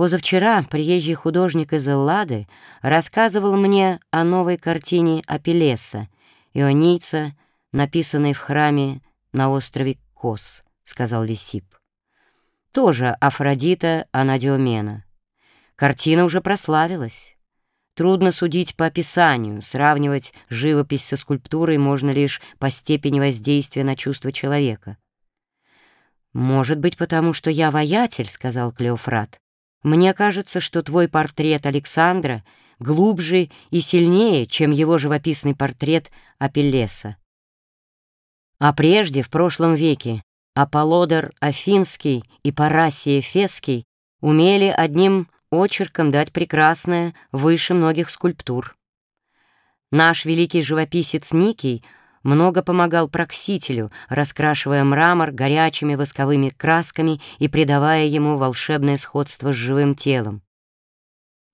Позавчера приезжий художник из Эллады рассказывал мне о новой картине Апеллеса, ионийца, написанной в храме на острове Кос, — сказал Лисип. Тоже Афродита Анадиомена. Картина уже прославилась. Трудно судить по описанию, сравнивать живопись со скульптурой можно лишь по степени воздействия на чувство человека. «Может быть, потому что я воятель», — сказал Клеофрат. «Мне кажется, что твой портрет Александра глубже и сильнее, чем его живописный портрет Апеллеса. А прежде, в прошлом веке, Аполлодор Афинский и Парасий Эфесский умели одним очерком дать прекрасное выше многих скульптур. Наш великий живописец Никий много помогал Проксителю, раскрашивая мрамор горячими восковыми красками и придавая ему волшебное сходство с живым телом.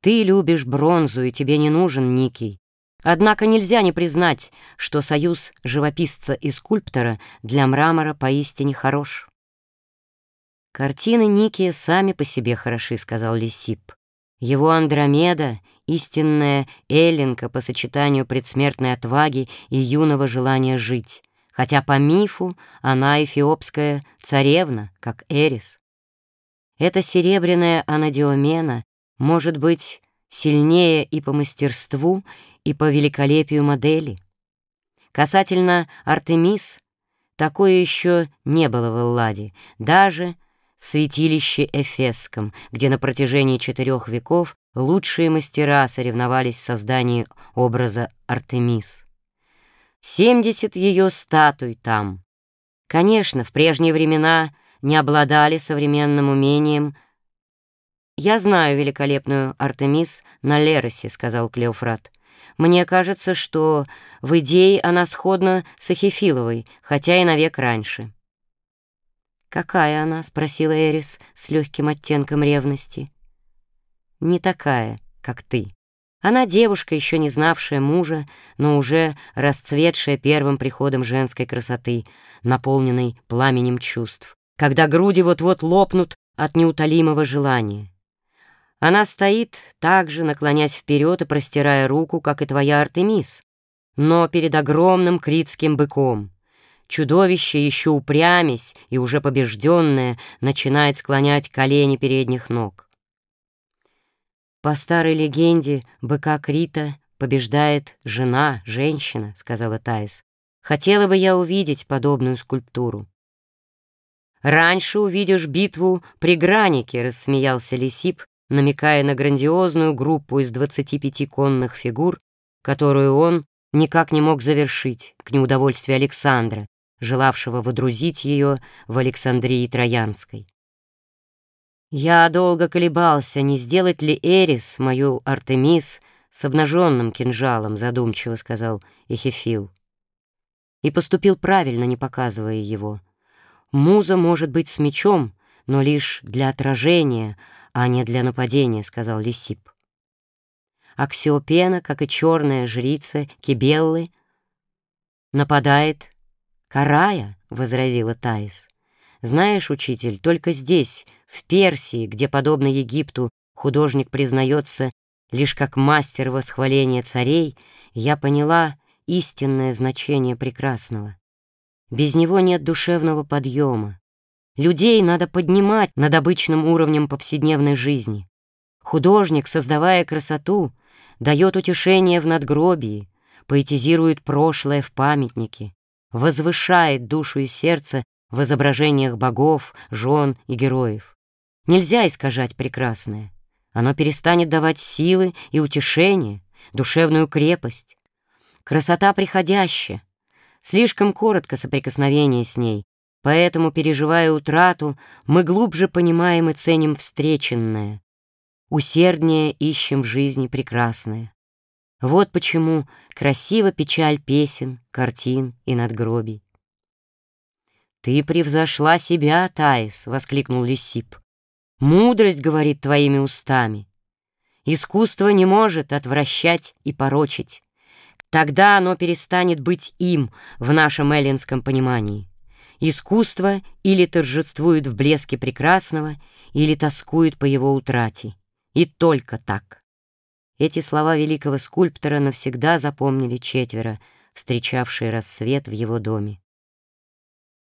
Ты любишь бронзу, и тебе не нужен Никий. Однако нельзя не признать, что союз живописца и скульптора для мрамора поистине хорош. «Картины Никия сами по себе хороши», — сказал Лисип. «Его Андромеда — истинная эллинка по сочетанию предсмертной отваги и юного желания жить, хотя по мифу она эфиопская царевна, как Эрис. Эта серебряная анадиомена может быть сильнее и по мастерству, и по великолепию модели. Касательно Артемис, такое еще не было в Элладе, даже святилище Эфесском, где на протяжении четырех веков лучшие мастера соревновались в создании образа Артемис. Семьдесят ее статуй там. Конечно, в прежние времена не обладали современным умением. «Я знаю великолепную Артемис на Леросе», — сказал Клеофрат. «Мне кажется, что в идее она сходна с Ахифиловой, хотя и навек раньше». «Какая она?» — спросила Эрис с легким оттенком ревности. «Не такая, как ты. Она девушка, еще не знавшая мужа, но уже расцветшая первым приходом женской красоты, наполненной пламенем чувств, когда груди вот-вот лопнут от неутолимого желания. Она стоит, также наклонясь вперед и простирая руку, как и твоя Артемис, но перед огромным критским быком — Чудовище, еще упрямясь и уже побежденное, начинает склонять колени передних ног. «По старой легенде быка Крита побеждает жена, женщина», — сказала Таис. «Хотела бы я увидеть подобную скульптуру». «Раньше увидишь битву при Гранике», — рассмеялся Лисип, намекая на грандиозную группу из двадцати пяти конных фигур, которую он никак не мог завершить к неудовольствию Александра, желавшего водрузить ее в Александрии Троянской. Я долго колебался, не сделать ли Эрис, мою Артемис, с обнаженным кинжалом, задумчиво сказал Эхефил. И поступил правильно, не показывая его. Муза может быть с мечом, но лишь для отражения, а не для нападения, сказал Лисип. Аксиопена, как и черная жрица Кибеллы, нападает «Карая», — возразила Таис. «Знаешь, учитель, только здесь, в Персии, где, подобно Египту, художник признается лишь как мастер восхваления царей, я поняла истинное значение прекрасного. Без него нет душевного подъема. Людей надо поднимать над обычным уровнем повседневной жизни. Художник, создавая красоту, дает утешение в надгробии, поэтизирует прошлое в памятнике, возвышает душу и сердце в изображениях богов, жен и героев. Нельзя искажать прекрасное. Оно перестанет давать силы и утешение, душевную крепость. Красота приходящая. Слишком коротко соприкосновение с ней, поэтому, переживая утрату, мы глубже понимаем и ценим встреченное. Усерднее ищем в жизни прекрасное. Вот почему красива печаль песен, картин и надгробий. «Ты превзошла себя, Таис!» — воскликнул Лисип. «Мудрость говорит твоими устами. Искусство не может отвращать и порочить. Тогда оно перестанет быть им в нашем эллинском понимании. Искусство или торжествует в блеске прекрасного, или тоскует по его утрате. И только так. Эти слова великого скульптора навсегда запомнили четверо, встречавшие рассвет в его доме.